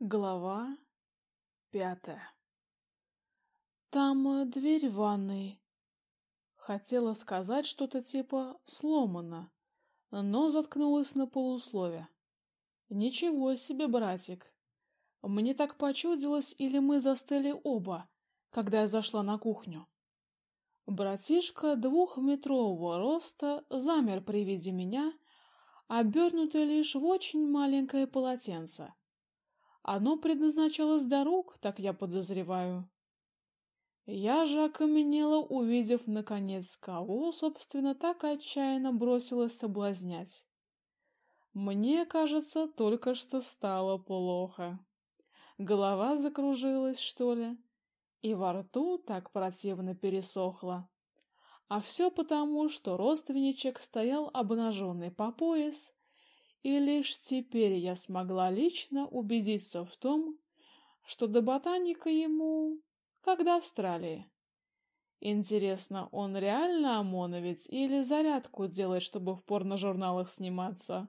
Глава пятая. Там э, дверь в ванной. Хотела сказать что-то типа сломано, но заткнулась на полуслове. Ничего себе, братик. Мне так почудилось, или мы застыли оба, когда я зашла на кухню. Братишка двухметрового роста замер при виде меня, обернутый лишь в очень маленькое полотенце. Оно предназначалось для рук, так я подозреваю. Я же окаменела, увидев наконец, кого, собственно, так отчаянно бросилась соблазнять. Мне, кажется, только что стало плохо. Голова закружилась, что ли, и во рту так противно пересохло. А все потому, что родственничек стоял обнаженный по пояс и лишь теперь я смогла лично убедиться в том, что до ботаника ему как до Австралии. Интересно, он реально ОМОНовец или зарядку делает, чтобы в порно-журналах сниматься?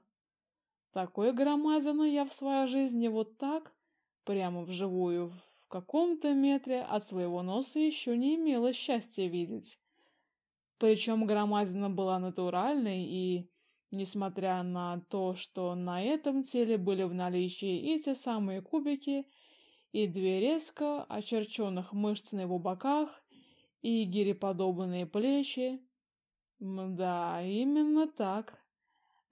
Такой громадины я в своей жизни вот так, прямо вживую, в каком-то метре от своего носа еще не имела счастья видеть. Причем громадина была натуральной и Несмотря на то, что на этом теле были в наличии эти самые кубики и две резко очерченных мышц на его боках и гиреподобные плечи. Да, именно так.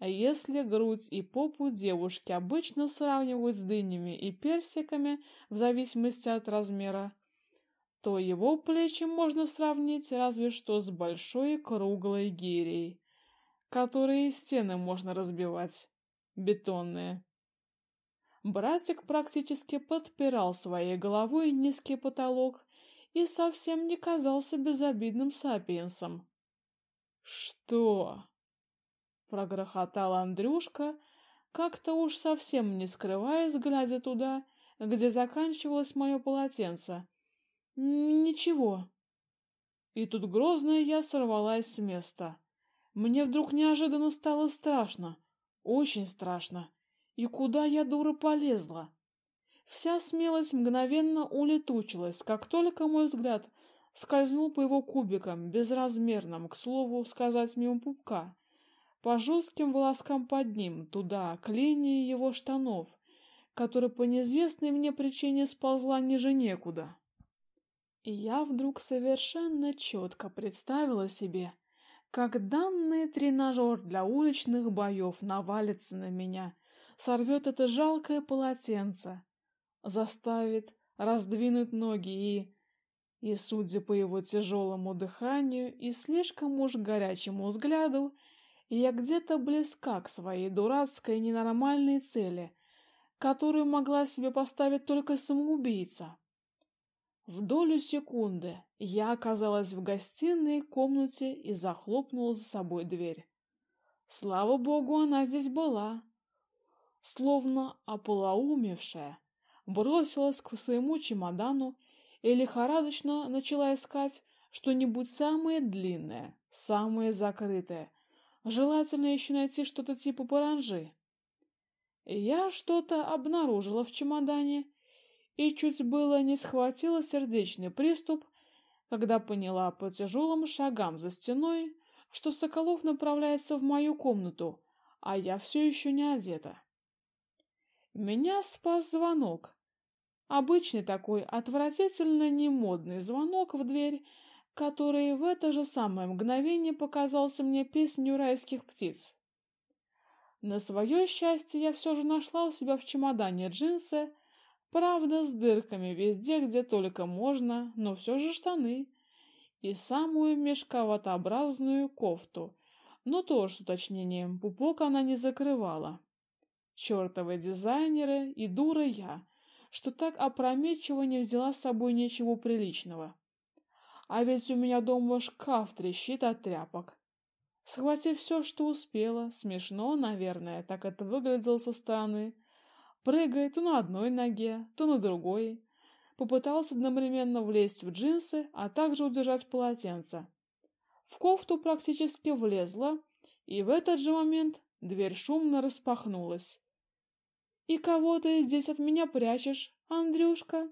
А если грудь и попу девушки обычно сравнивают с дынями и персиками в зависимости от размера, то его плечи можно сравнить разве что с большой круглой гирей которые стены можно разбивать, бетонные. Братик практически подпирал своей головой низкий потолок и совсем не казался безобидным сапиенсом. «Что?» — прогрохотал Андрюшка, как-то уж совсем не скрываясь, глядя туда, где заканчивалось мое полотенце. «Ничего». И тут грозная я сорвалась с места. Мне вдруг неожиданно стало страшно, очень страшно. И куда я, дура, полезла? Вся смелость мгновенно улетучилась, как только мой взгляд скользнул по его кубикам, безразмерным, к слову сказать, мимо пупка, по жестким волоскам под ним, туда, к линии его штанов, которая по неизвестной мне причине сползла ниже некуда. И я вдруг совершенно четко представила себе, как данный тренажер для уличных боев навалится на меня, сорвет это жалкое полотенце, заставит раздвинуть ноги и... И, судя по его тяжелому дыханию и слишком уж горячему взгляду, я где-то близка к своей дурацкой ненормальной цели, которую могла себе поставить только самоубийца. В долю секунды я оказалась в гостиной комнате и захлопнула за собой дверь. Слава богу, она здесь была. Словно ополоумевшая, бросилась к своему чемодану и лихорадочно начала искать что-нибудь самое длинное, самое закрытое. Желательно еще найти что-то типа паранжи. Я что-то обнаружила в чемодане и чуть было не схватила сердечный приступ, когда поняла по тяжелым шагам за стеной, что Соколов направляется в мою комнату, а я все еще не одета. Меня спас звонок. Обычный такой отвратительно немодный звонок в дверь, который в это же самое мгновение показался мне песнью райских птиц. На свое счастье я все же нашла у себя в чемодане джинсы, Правда, с дырками везде, где только можно, но все же штаны. И самую мешковатообразную кофту, но тоже с уточнением, пупок она не закрывала. Чёртовы дизайнеры и дура я, что так опрометчиво не взяла с собой ничего приличного. А ведь у меня дома шкаф трещит от тряпок. Схватив все, что успела, смешно, наверное, так это выглядело со стороны, прыгая то на одной ноге, то на другой. Попытался одновременно влезть в джинсы, а также удержать полотенце. В кофту практически влезла, и в этот же момент дверь шумно распахнулась. И кого ты здесь от меня прячешь, Андрюшка?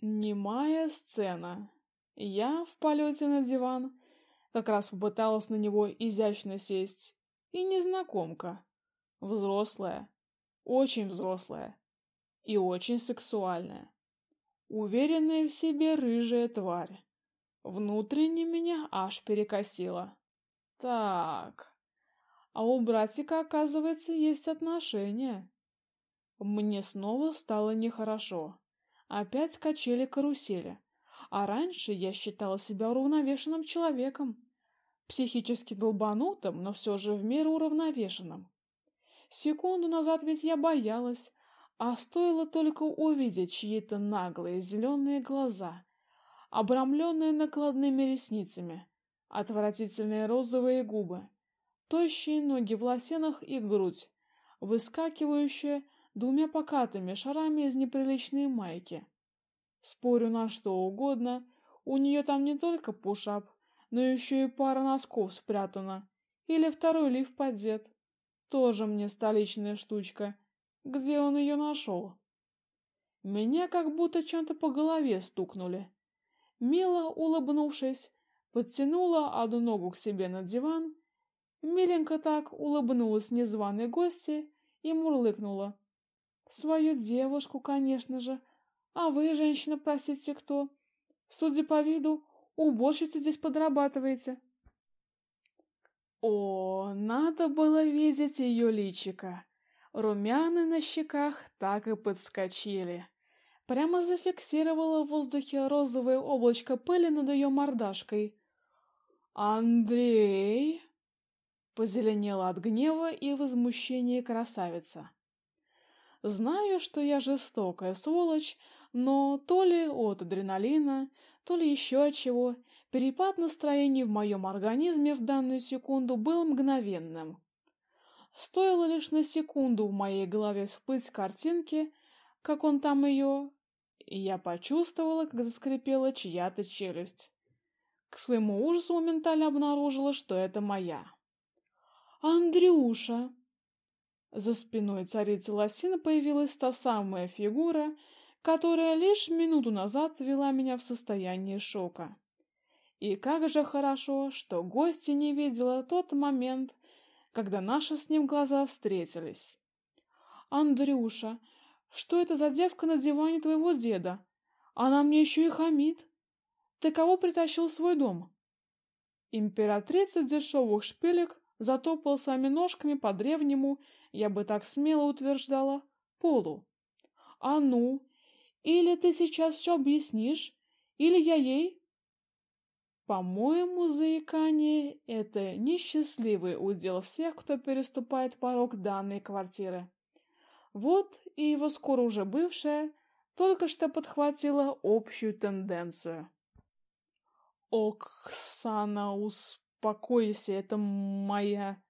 Немая сцена. Я в полете на диван как раз попыталась на него изящно сесть. И незнакомка. Взрослая. Очень взрослая. И очень сексуальная. Уверенная в себе рыжая тварь. Внутренне меня аж перекосило. Так. А у братика, оказывается, есть отношения. Мне снова стало нехорошо. Опять качели карусели. А раньше я считала себя уравновешенным человеком. Психически долбанутым, но все же в меру уравновешенным. Секунду назад ведь я боялась, а стоило только увидеть чьи-то наглые зеленые глаза, обрамленные накладными ресницами, отвратительные розовые губы, тощие ноги в лосинах и грудь, выскакивающая двумя покатыми шарами из неприличной майки. Спорю на что угодно, у нее там не только пушап, но еще и пара носков спрятана. Или второй лиф поддет. Тоже мне столичная штучка. Где он ее нашел? Меня как будто чем-то по голове стукнули. Мила, улыбнувшись, подтянула одну ногу к себе на диван, миленько так улыбнулась незваной гости и мурлыкнула. Свою девушку, конечно же. А вы, женщина, простите, кто? Судя по виду, уборщица здесь подрабатываете. О, надо было видеть ее личико. Румяны на щеках так и подскочили. Прямо зафиксировало в воздухе розовое облачко пыли над ее мордашкой. «Андрей!» Позеленела от гнева и возмущения красавица. Знаю, что я жестокая сволочь, но то ли от адреналина, то ли еще от чего, перепад настроений в моем организме в данную секунду был мгновенным. Стоило лишь на секунду в моей голове всплыть картинки, как он там ее, и я почувствовала, как заскрипела чья-то челюсть. К своему ужасу моментально обнаружила, что это моя. «Андрюша!» За спиной царицы Лосина появилась та самая фигура, которая лишь минуту назад вела меня в состояние шока. И как же хорошо, что гостья не видела тот момент, когда наши с ним глаза встретились. Андрюша, что это за девка на диване твоего деда? Она мне еще и хамит. Ты кого притащил в свой дом? Императрица дешевых шпилек затопала своими ножками по древнему, я бы так смело утверждала, полу. А ну, или ты сейчас все объяснишь, или я ей по-моему, заикание — это несчастливый удел всех, кто переступает порог данной квартиры. Вот и его скоро уже бывшая только что подхватила общую тенденцию. «Оксана, успокойся, это моя...»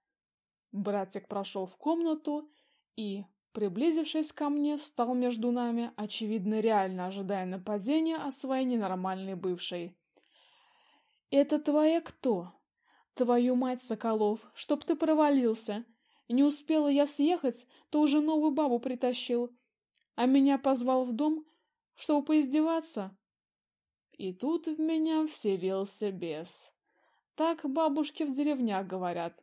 Братик прошел в комнату и, приблизившись ко мне, встал между нами, очевидно, реально ожидая нападения от своей ненормальной бывшей. Это твоя кто? Твою мать, Соколов, чтоб ты провалился. Не успела я съехать, то уже новую бабу притащил. А меня позвал в дом, чтобы поиздеваться. И тут в меня вселился бес. Так бабушки в деревнях говорят.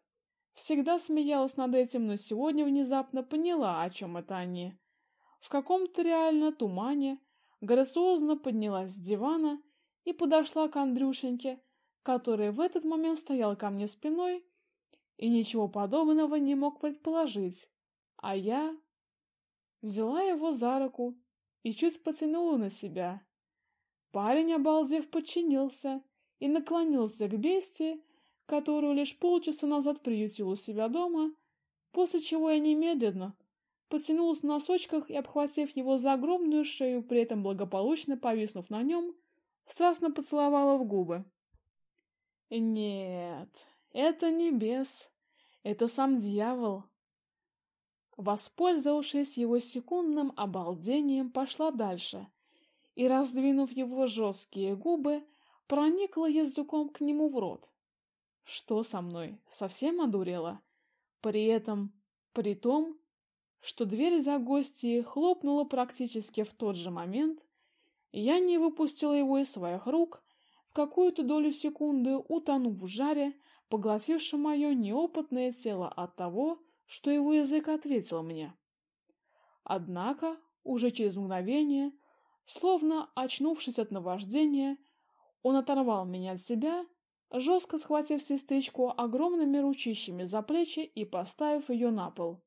Всегда смеялась над этим, но сегодня внезапно поняла, о чем это они. В каком-то реально тумане грациозно поднялась с дивана и подошла к Андрюшеньке, который в этот момент стоял ко мне спиной и ничего подобного не мог предположить. А я взяла его за руку и чуть потянула на себя. Парень, обалдев, подчинился и наклонился к бестии, которую лишь полчаса назад приютил у себя дома, после чего я немедленно потянулась на носочках и, обхватив его за огромную шею, при этом благополучно повиснув на нем, страстно поцеловала в губы. Нет, это не бес, это сам дьявол. Воспользовавшись его секундным обалдением, пошла дальше и, раздвинув его жесткие губы, проникла языком к нему в рот. Что со мной? Совсем одурела? При этом, при том, что дверь за гостьей хлопнула практически в тот же момент, я не выпустила его из своих рук, в какую-то долю секунды утонув в жаре, поглотившем мое неопытное тело от того, что его язык ответил мне. Однако, уже через мгновение, словно очнувшись от наваждения, он оторвал меня от себя, жестко схватив сестричку огромными ручищами за плечи и поставив ее на пол.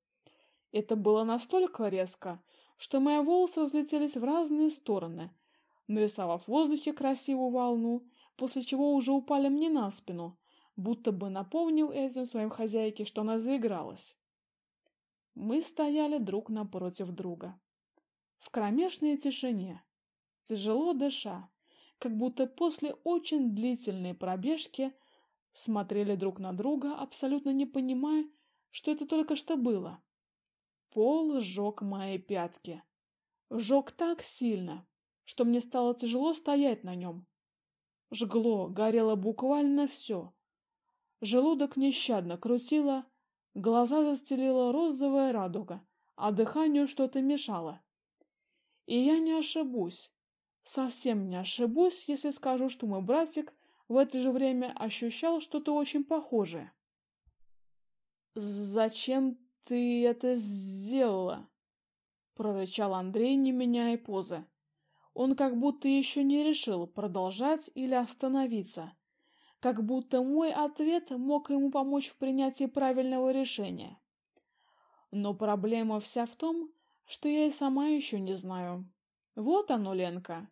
Это было настолько резко, что мои волосы разлетелись в разные стороны, нарисовав в воздухе красивую волну, после чего уже упали мне на спину, будто бы напомнил этим своим хозяйке, что она заигралась. Мы стояли друг напротив друга. В кромешной тишине, тяжело дыша, как будто после очень длительной пробежки смотрели друг на друга, абсолютно не понимая, что это только что было. Пол сжег мои пятки. Сжег так сильно, что мне стало тяжело стоять на нем. Жгло, горело буквально все. Желудок нещадно крутило, Глаза застелила розовая радуга, а дыханию что-то мешало. И я не ошибусь, совсем не ошибусь, если скажу, что мой братик в это же время ощущал что-то очень похожее. Зачем ты это сделала? прорычал Андрей, не меняя позы. Он как будто еще не решил продолжать или остановиться как будто мой ответ мог ему помочь в принятии правильного решения. Но проблема вся в том, что я и сама еще не знаю. Вот оно, Ленка.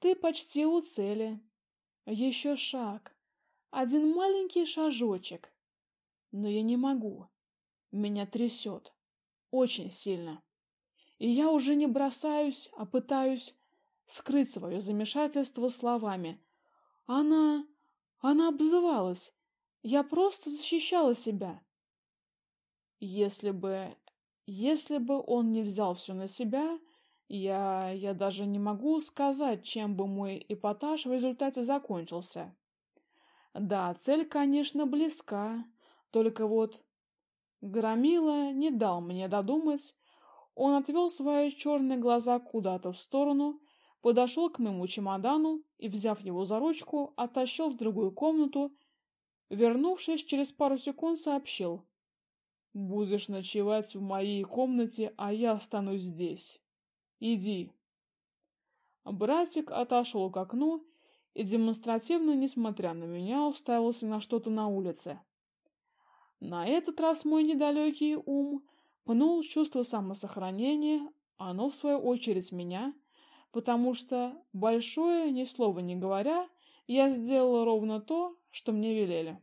Ты почти у цели. Еще шаг. Один маленький шажочек. Но я не могу. Меня трясет. Очень сильно. И я уже не бросаюсь, а пытаюсь скрыть свое замешательство словами. Она... Она обзывалась. Я просто защищала себя. Если бы... Если бы он не взял все на себя, я... я даже не могу сказать, чем бы мой эпатаж в результате закончился. Да, цель, конечно, близка, только вот... Громила не дал мне додумать. Он отвел свои черные глаза куда-то в сторону подошел к моему чемодану и, взяв его за ручку, оттащил в другую комнату, вернувшись через пару секунд, сообщил: "Будешь ночевать в моей комнате, а я останусь здесь. Иди". Братик отошел к окну и демонстративно, несмотря на меня, уставился на что-то на улице. На этот раз мой недалекий ум пнул чувство самосохранения, оно в свою очередь меня потому что, большое ни слова не говоря, я сделала ровно то, что мне велели.